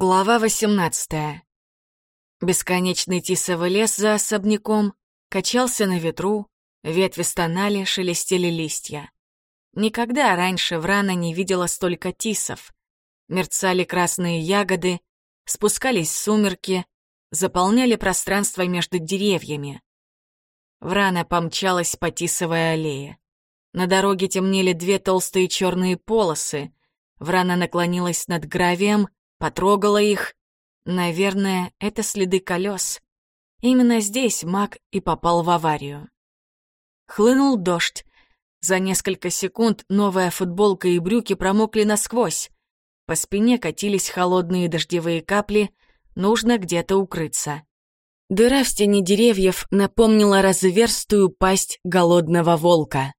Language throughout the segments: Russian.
Глава 18. Бесконечный тисовый лес за особняком качался на ветру, ветви стонали, шелестели листья. Никогда раньше Врана не видела столько тисов. Мерцали красные ягоды, спускались сумерки, заполняли пространство между деревьями. Врана помчалась по тисовой аллее. На дороге темнели две толстые черные полосы. Врана наклонилась над гравием, Потрогала их. Наверное, это следы колес. Именно здесь маг и попал в аварию. Хлынул дождь. За несколько секунд новая футболка и брюки промокли насквозь. По спине катились холодные дождевые капли, нужно где-то укрыться. Дыра в стене деревьев напомнила разверстую пасть голодного волка.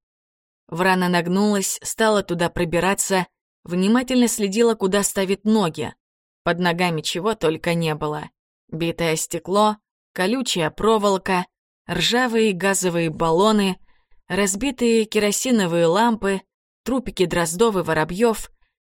Врана нагнулась, стала туда пробираться, внимательно следила, куда ставит ноги. Под ногами чего только не было. Битое стекло, колючая проволока, ржавые газовые баллоны, разбитые керосиновые лампы, трупики дроздов и воробьев.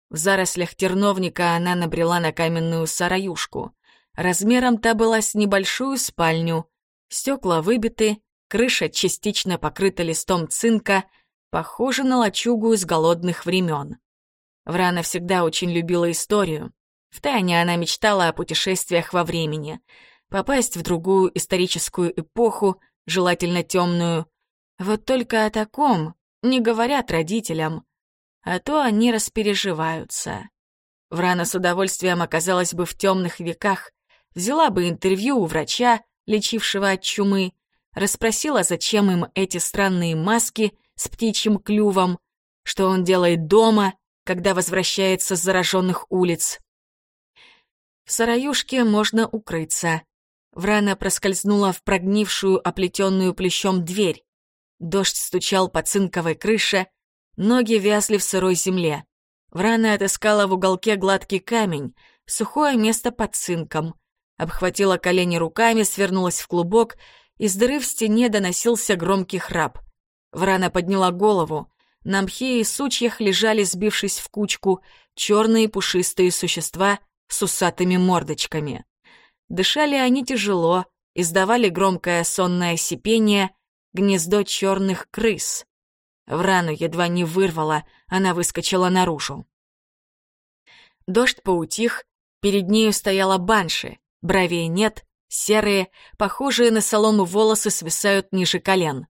В зарослях терновника она набрела на каменную сараюшку. Размером та была с небольшую спальню. Стекла выбиты, крыша частично покрыта листом цинка, похожа на лачугу из голодных времен. Врана всегда очень любила историю. Втайне она мечтала о путешествиях во времени, попасть в другую историческую эпоху, желательно темную. Вот только о таком не говорят родителям, а то они распереживаются. Врана с удовольствием оказалась бы в темных веках, взяла бы интервью у врача, лечившего от чумы, расспросила, зачем им эти странные маски с птичьим клювом, что он делает дома, когда возвращается с зараженных улиц. Сараюшке можно укрыться. Врана проскользнула в прогнившую, оплетенную плещом дверь. Дождь стучал по цинковой крыше, ноги вязли в сырой земле. Врана отыскала в уголке гладкий камень, сухое место под цинком. Обхватила колени руками, свернулась в клубок, из дыры в стене доносился громкий храп. Врана подняла голову. На мхе и сучьях лежали, сбившись в кучку, черные пушистые существа — с усатыми мордочками. Дышали они тяжело, издавали громкое сонное сипение, гнездо черных крыс. В рану едва не вырвала, она выскочила наружу. Дождь поутих, перед нею стояла банши, бровей нет, серые, похожие на солому волосы свисают ниже колен.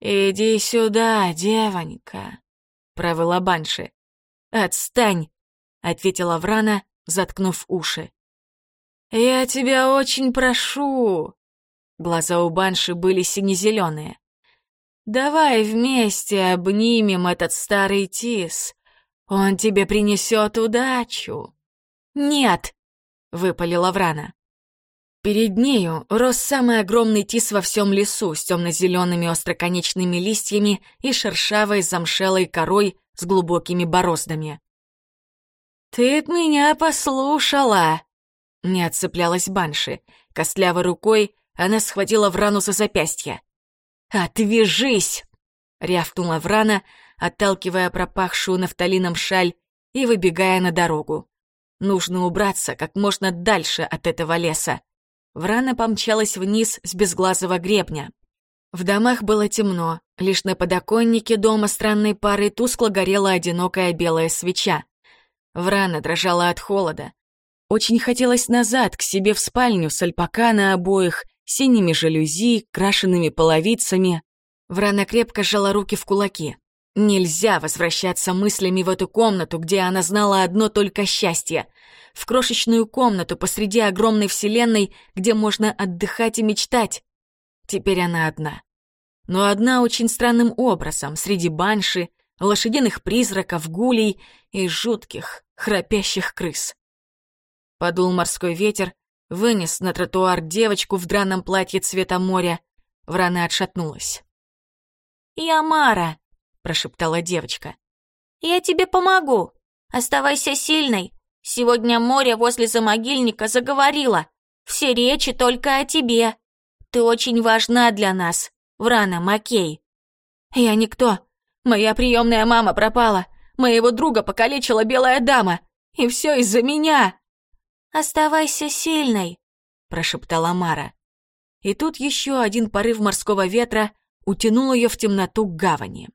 «Иди сюда, девонька», — провыла банши. «Отстань!» Ответила Врана, заткнув уши. «Я тебя очень прошу!» Глаза у Банши были сине-зеленые. «Давай вместе обнимем этот старый тис. Он тебе принесет удачу». «Нет!» — выпалила Врана. Перед нею рос самый огромный тис во всем лесу с темно-зелеными остроконечными листьями и шершавой замшелой корой с глубокими бороздами. «Ты от меня послушала!» Не отцеплялась Банши. Костлявой рукой она схватила Врану за запястье. «Отвяжись!» — рявкнула Врана, отталкивая пропахшую нафталином шаль и выбегая на дорогу. Нужно убраться как можно дальше от этого леса. Врана помчалась вниз с безглазого гребня. В домах было темно, лишь на подоконнике дома странной пары тускло горела одинокая белая свеча. Врана дрожала от холода. Очень хотелось назад, к себе в спальню, с альпака на обоих, синими жалюзи, крашенными половицами. Врана крепко сжала руки в кулаки. Нельзя возвращаться мыслями в эту комнату, где она знала одно только счастье. В крошечную комнату посреди огромной вселенной, где можно отдыхать и мечтать. Теперь она одна. Но одна очень странным образом, среди банши, лошадиных призраков, гулей и жутких, храпящих крыс. Подул морской ветер, вынес на тротуар девочку в драном платье цвета моря. Врана отшатнулась. «Я Мара», — прошептала девочка. «Я тебе помогу. Оставайся сильной. Сегодня море возле замогильника заговорило. Все речи только о тебе. Ты очень важна для нас, Врана Макей». «Я никто. Моя приемная мама пропала. Моего друга покалечила белая дама. И все из-за меня!» «Оставайся сильной!» — прошептала Мара. И тут еще один порыв морского ветра утянул ее в темноту к гавани.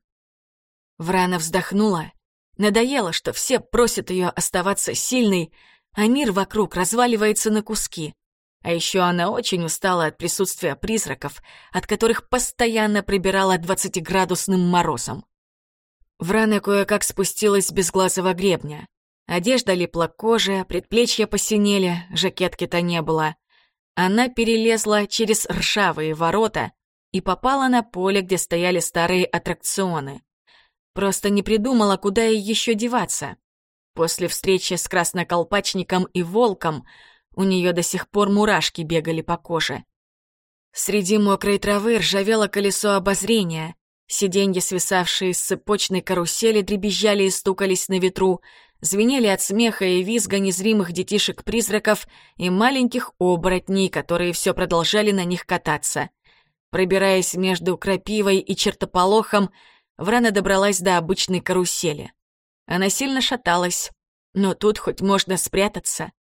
Врана вздохнула. Надоело, что все просят ее оставаться сильной, а мир вокруг разваливается на куски. А еще она очень устала от присутствия призраков, от которых постоянно прибирала двадцатиградусным морозом. Врана кое-как спустилась безглазого гребня. Одежда липла к коже, предплечья посинели, жакетки-то не было. Она перелезла через ржавые ворота и попала на поле, где стояли старые аттракционы. Просто не придумала, куда ей еще деваться. После встречи с красноколпачником и волком у нее до сих пор мурашки бегали по коже. Среди мокрой травы ржавело колесо обозрения, сиденья, свисавшие с цепочной карусели, дребезжали и стукались на ветру, звенели от смеха и визга незримых детишек-призраков и маленьких оборотней, которые все продолжали на них кататься. Пробираясь между крапивой и чертополохом, Врана добралась до обычной карусели. Она сильно шаталась, но тут хоть можно спрятаться.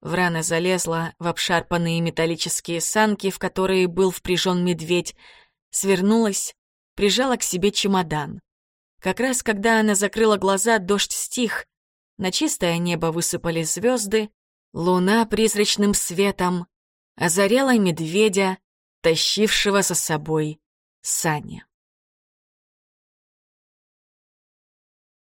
Врана залезла в обшарпанные металлические санки, в которые был впряжен медведь, свернулась, прижала к себе чемодан. Как раз когда она закрыла глаза, дождь стих, на чистое небо высыпали звезды, луна призрачным светом озаряла медведя, тащившего за собой сани.